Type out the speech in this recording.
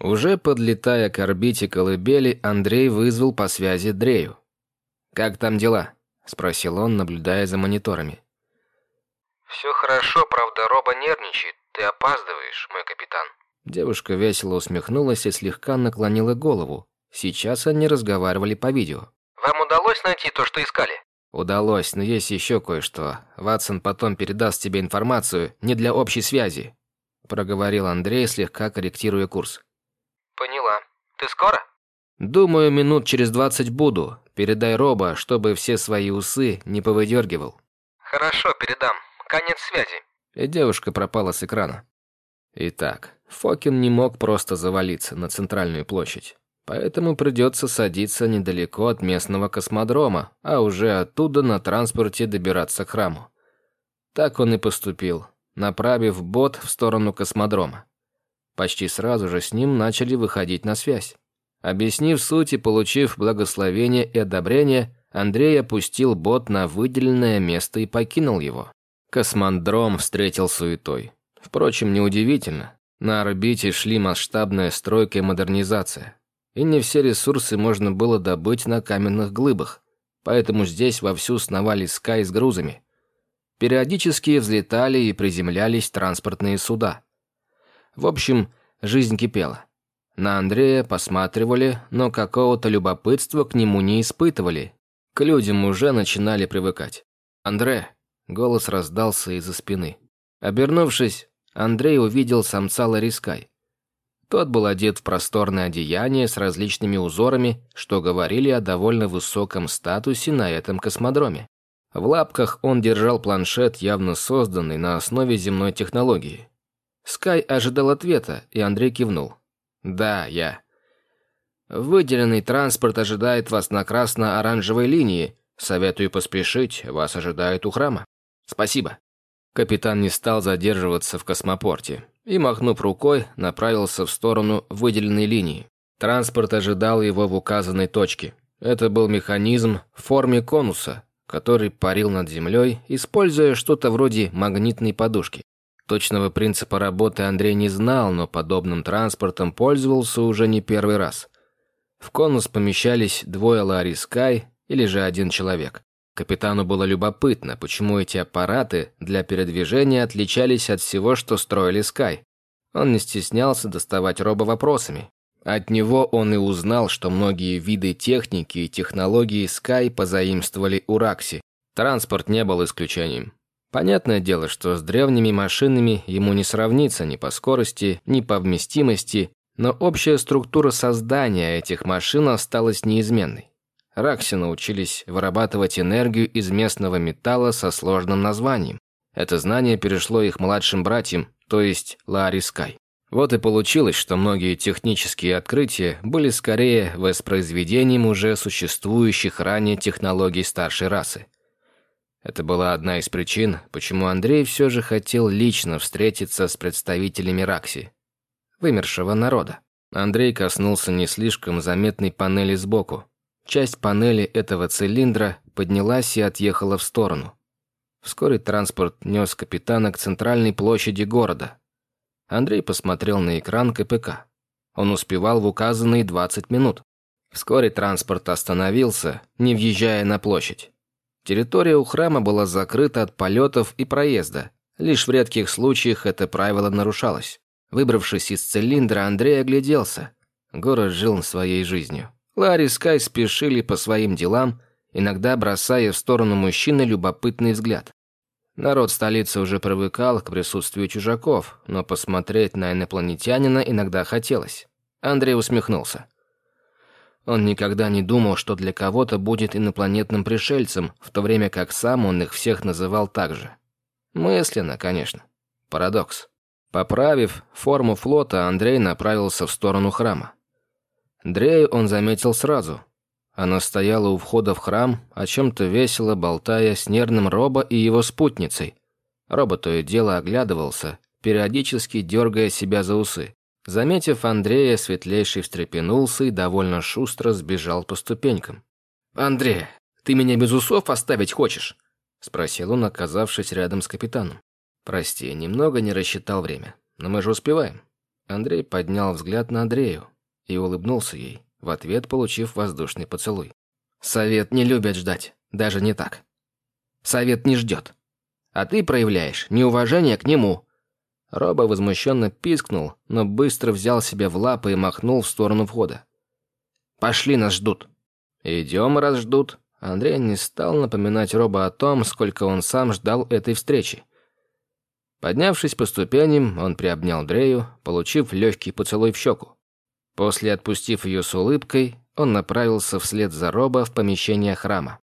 Уже подлетая к орбите колыбели, Андрей вызвал по связи Дрею. «Как там дела?» – спросил он, наблюдая за мониторами. «Все хорошо, правда, Роба нервничает. Ты опаздываешь, мой капитан». Девушка весело усмехнулась и слегка наклонила голову. Сейчас они разговаривали по видео. «Вам удалось найти то, что искали?» «Удалось, но есть еще кое-что. Ватсон потом передаст тебе информацию не для общей связи», проговорил Андрей, слегка корректируя курс. «Поняла. Ты скоро?» «Думаю, минут через двадцать буду. Передай Роба, чтобы все свои усы не повыдергивал». «Хорошо, передам. Конец связи». И девушка пропала с экрана. Итак, Фокин не мог просто завалиться на центральную площадь. Поэтому придется садиться недалеко от местного космодрома, а уже оттуда на транспорте добираться к храму. Так он и поступил, направив бот в сторону космодрома. Почти сразу же с ним начали выходить на связь. Объяснив суть и получив благословение и одобрение, Андрей опустил бот на выделенное место и покинул его. Космодром встретил суетой. Впрочем, неудивительно. На орбите шли масштабная стройка и модернизация и не все ресурсы можно было добыть на каменных глыбах, поэтому здесь вовсю сновали скай с грузами. Периодически взлетали и приземлялись транспортные суда. В общем, жизнь кипела. На Андрея посматривали, но какого-то любопытства к нему не испытывали. К людям уже начинали привыкать. «Андре!» — голос раздался из-за спины. Обернувшись, Андрей увидел самца Ларискай. Тот был одет в просторное одеяние с различными узорами, что говорили о довольно высоком статусе на этом космодроме. В лапках он держал планшет, явно созданный на основе земной технологии. Скай ожидал ответа, и Андрей кивнул. «Да, я». «Выделенный транспорт ожидает вас на красно-оранжевой линии. Советую поспешить, вас ожидают у храма». «Спасибо». Капитан не стал задерживаться в космопорте и, махнув рукой, направился в сторону выделенной линии. Транспорт ожидал его в указанной точке. Это был механизм в форме конуса, который парил над землей, используя что-то вроде магнитной подушки. Точного принципа работы Андрей не знал, но подобным транспортом пользовался уже не первый раз. В конус помещались двое Ларри Скай или же один человек. Капитану было любопытно, почему эти аппараты для передвижения отличались от всего, что строили Скай. Он не стеснялся доставать Роба вопросами. От него он и узнал, что многие виды техники и технологии Скай позаимствовали у Ракси. Транспорт не был исключением. Понятное дело, что с древними машинами ему не сравнится ни по скорости, ни по вместимости, но общая структура создания этих машин осталась неизменной. Ракси научились вырабатывать энергию из местного металла со сложным названием. Это знание перешло их младшим братьям, то есть Ларри Скай. Вот и получилось, что многие технические открытия были скорее воспроизведением уже существующих ранее технологий старшей расы. Это была одна из причин, почему Андрей все же хотел лично встретиться с представителями Ракси, вымершего народа. Андрей коснулся не слишком заметной панели сбоку, Часть панели этого цилиндра поднялась и отъехала в сторону. Вскоре транспорт нес капитана к центральной площади города. Андрей посмотрел на экран КПК. Он успевал в указанные 20 минут. Вскоре транспорт остановился, не въезжая на площадь. Территория у храма была закрыта от полетов и проезда. Лишь в редких случаях это правило нарушалось. Выбравшись из цилиндра, Андрей огляделся. Город жил своей жизнью. Ларри Скай спешили по своим делам, иногда бросая в сторону мужчины любопытный взгляд. Народ столицы уже привыкал к присутствию чужаков, но посмотреть на инопланетянина иногда хотелось. Андрей усмехнулся. Он никогда не думал, что для кого-то будет инопланетным пришельцем, в то время как сам он их всех называл так же. Мысленно, конечно. Парадокс. Поправив форму флота, Андрей направился в сторону храма. Дрею он заметил сразу. Она стояла у входа в храм, о чем-то весело болтая с нервным Роба и его спутницей. Робо то и дело оглядывался, периодически дергая себя за усы. Заметив Андрея, светлейший встрепенулся и довольно шустро сбежал по ступенькам. «Андрей, ты меня без усов оставить хочешь?» – спросил он, оказавшись рядом с капитаном. «Прости, немного не рассчитал время, но мы же успеваем». Андрей поднял взгляд на Андрею и улыбнулся ей, в ответ получив воздушный поцелуй. «Совет не любит ждать, даже не так. Совет не ждет. А ты проявляешь неуважение к нему». Роба возмущенно пискнул, но быстро взял себя в лапы и махнул в сторону входа. «Пошли, нас ждут». «Идем, раз ждут». Андрей не стал напоминать Роба о том, сколько он сам ждал этой встречи. Поднявшись по ступеням, он приобнял Дрею, получив легкий поцелуй в щеку. После, отпустив ее с улыбкой, он направился вслед за Роба в помещение храма.